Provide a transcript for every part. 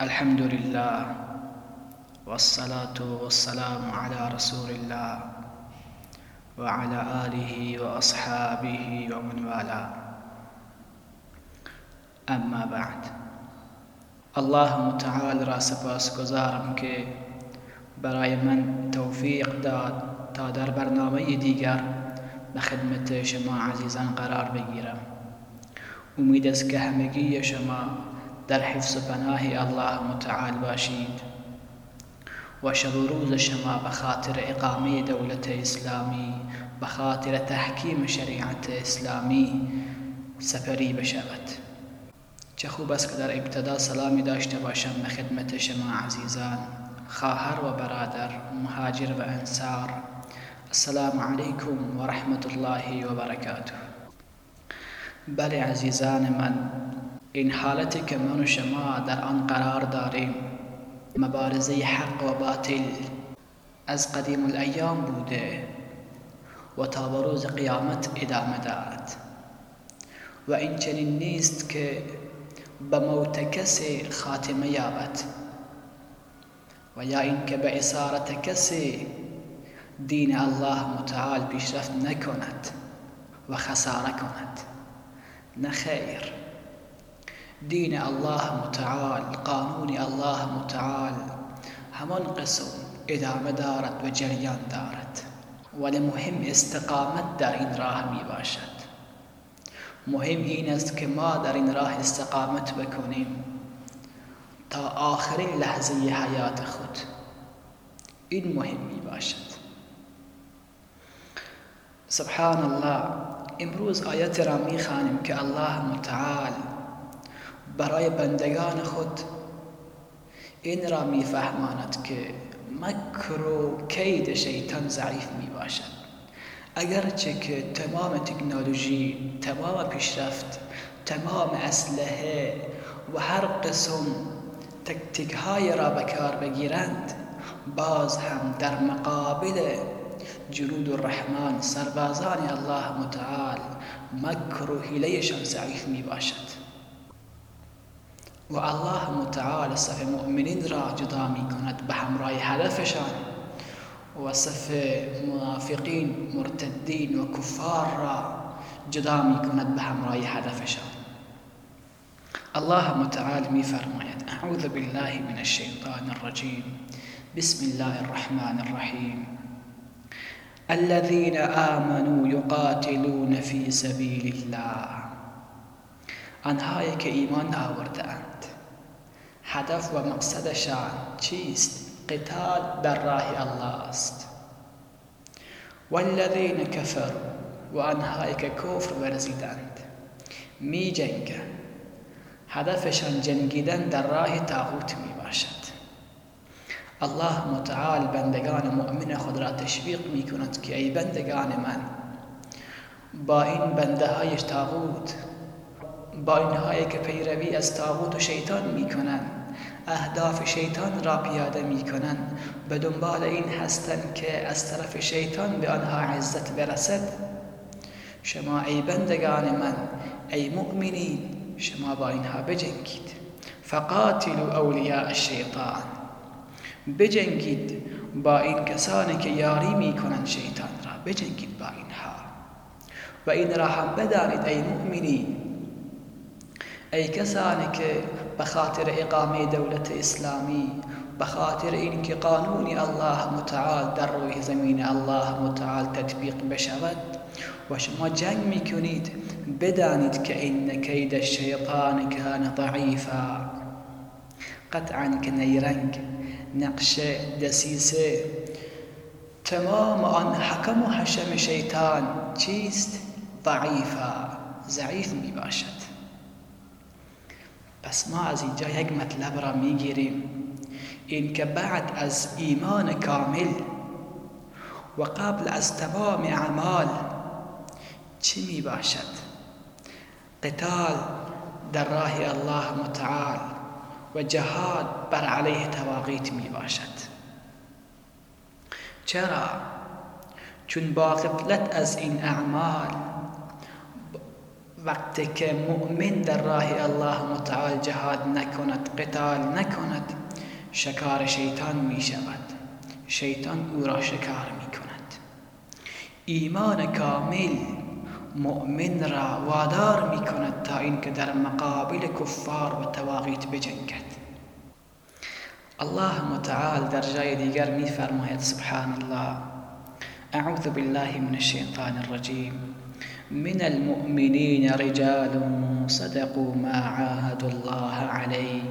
الحمد لله والصلاة والسلام على رسول الله وعلى آله وأصحابه ومن والاه. أما بعد الله متعال را سپاس گذارم که برای من توفیق داد تا در برنامه دیگر به خدمت شما عزیزان قرار بگیرم. امید است که همگی شما در حفظ پناه الله متعال باشید و شب و روز شما به خاطر اقامه دولت اسلامی به خاطر تحکیم شریعت اسلامی سپری بشود. چه خوب است که در ابتدا سلامی داشته باشم به خدمت شما عزیزان خواهر و برادر مهاجر و انصار. السلام علیکم و رحمت الله و برکاته. بله عزیزان من این حالتی که من و شما در آن قرار داریم؟ مبارزه حق و باطل از قدیم الایام بوده و تا به روز قیامت ادامه دارد. و این چنین نیست که به موت کسی خاتمه یابد و یا اینکه به اسارت کسی دین الله متعال پیشرفت نکند و خساره کند. نه خیر. دین الله متعال قانون الله متعال. همان قسم ادامه دارد و جریان دارد ولی مهم استقامت در این راه می باشد. مهم این است که ما در این راه استقامت بکنیم. تا آخرین لحظه حیات خود. این مهم می باشد. سبحان الله امروز آیت را می خانیم که الله متعال برای بندگان خود. این را میفهماند که مکر و کید شیطان ضعیف می باشد اگرچه که تمام تکنولوژی تمام پیشرفت تمام اسلحه و هر قسم تکتیک های را به کار بگیرند باز هم در مقابل جنود الرحمن سربازان الله متعال مکر و حیلهشان ضعیف می باشد و الله متعال صف مؤمنین را جدا می کند به همراه هدفشان و صف منافقین مرتدین و کفار را جدا می کند به همراه هدفشان. الله متعال می فرماید اعوذ بالله من الشیطان الرجیم. بسم الله الرحمن الرحیم. الذين آمنوا يقاتلون في سبيل الله. آنهایی که ایمان آوردند هدف و مقصدشان چیست؟ قتال در راه الله است. والذین کفروا و آنهایی که کفر ورزیدند می جنگند هدفشان جنگیدن در راه طاغوت می باشد. الله متعال بندگان مؤمن خود را تشویق می کند که ای بندگان من با این بنده های طاغوت با اینهایی که پیروی از طاغوت و شیطان می کنند اهداف شیطان را پیاده می کنند به دنبال این هستند که از طرف شیطان به آنها عزت برسد. شما ای بندگان من ای مؤمنین شما با اینها بجنگید. فقاتلوا اولیاء الشیطان. بجنگید با این کسانی که یاری می کنند شیطان را. بجنگید با اینها. و این را هم بدانید ای مؤمنین. ای کسانی که به خاطر اقامه دولت اسلامی به خاطر اینکه قانون الله متعال روی زمین الله متعال تطبیق بشود و شما جنگ میکنید بدانید که إن کید الشیطان کان ضعیفا. قطعا که نیرنگ نقشه دسیسه. تمام آن خدم و حشم شیطان چیست؟ ضعیفا. ضعیف می باشد پس ما از اینجا یک مطلب را میگیریم. این که بعد از ایمان کامل و قبل از تمام اعمال چی می باشد؟ قتال در راه الله متعال و جهاد بر علیه طواغیت می باشد. چرا؟ چون با غفلت از این اعمال وقتی که مؤمن در راه الله متعال جهاد نکند قتال نکند شکار شیطان می شود شیطان أو را شکار می کند ایمان کامل مؤمن را وادار می کند تا اینکه در مقابل کفار و تواغیت بجنگد. الله متعال در جای دیگر می فرماید سبحان الله. أعوذ بالله من الشیطان الرجیم. من المؤمنين رجال صدقوا ما عاهدوا الله عليه.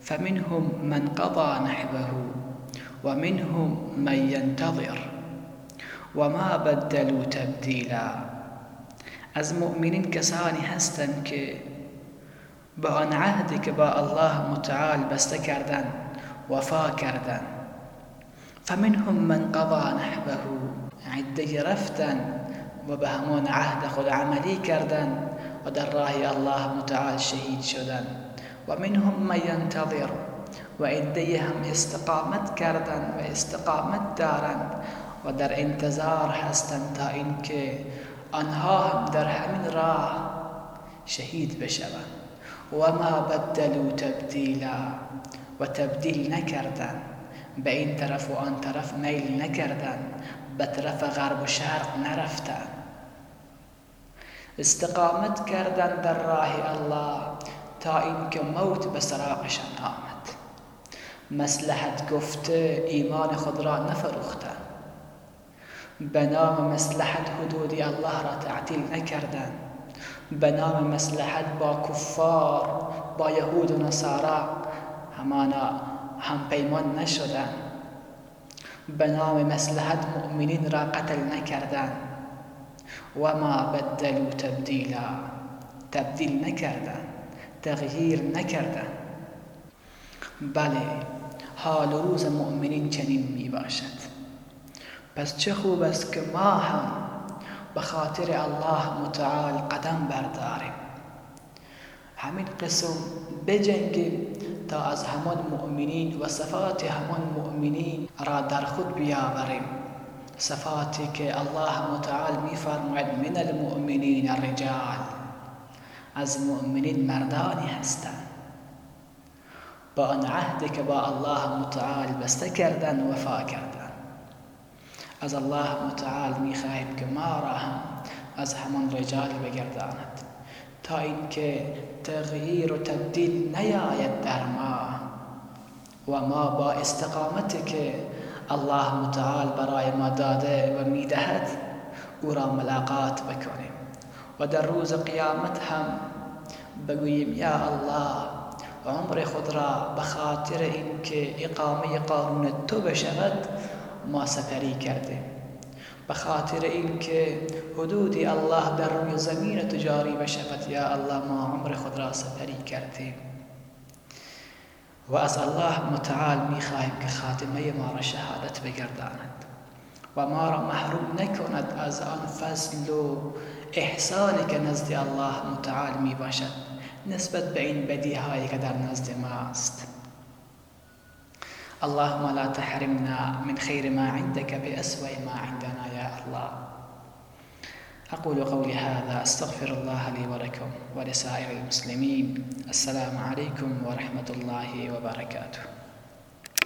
فمنهم من قضى نحبه ومنهم من ينتظر. وما بدلوا تبديلا. أز مؤمنین کسانی هستند که با آن عهدی که با الله متعال بسته کردن وفا کردن فمنهم من قضى نحبه عدة رفتن. و به همان عهد خود عملی کردند و در راه الله متعال شهید شدند و منهم من ینتظر و عده هم استقامت کردند و استقامت دارند و در انتظار هستند تا اینکه آنها هم در همین راه شهید بشوند. و ما بدلوا تبدیلا و تبدیل نکردند به این طرف و آن طرف میل نکردند به طرف غرب و شرق نرفتند استقامت کردن در راه الله تا اینکه موت به سراغشان آمد مسلحت گفته ایمان خود را نفروختند به مسلحت حدود الله را تعطیل نکردند به مسلحت با کفار با یهود و نصارا همانا هم پیمان نشدند به نام مسلحت مؤمنین را قتل نکردند و ما بدلوا تبدیلا تبدیل نکردن تغییر نکردن بله حال روز مؤمنین چنین می باشد پس چه خوب است که ما هم به خاطر الله متعال قدم برداریم. همین قسم بجنگیم تا از همان مؤمنین و صفات همان مؤمنین را در خود بیاوریم. صفاتی که الله متعال میفرماید من المؤمنین رجال از مؤمنین مردانی هستند با آن عهدی با الله متعال بسته کردن وفا کردن. از الله متعال میخواهیم که ما از همان رجال بگرداند. تا اینکه تغییر و تبدیل نیاید در ما و ما با استقامتی که الله متعال برای ما داده و میدهد او را ملاقات بکنیم. و در روز قیامت هم بگوییم یا الله عمر خود را به خاطر اینکه اقامه قانون تو بشود ما سپری کردیم. به خاطر اینکه حدود الله در روی زمین جاری بشود یا الله ما عمر خود را سپری کردیم. و از الله متعال میخواهیم که خاتمه ما را شهادت بگرداند. و ما را محروم نکند از آن فضل و احسانی که نزد الله متعال می باشد نسبت به این بدی هایی که در نزد ما است اللهم لا تحرمنا من خير ما عندك بأسوأ ما عندنا يا الله. أقول قولي هذا أستغفر الله لي ولكم ولسائر المسلمين. السلام عليكم ورحمة الله وبركاته.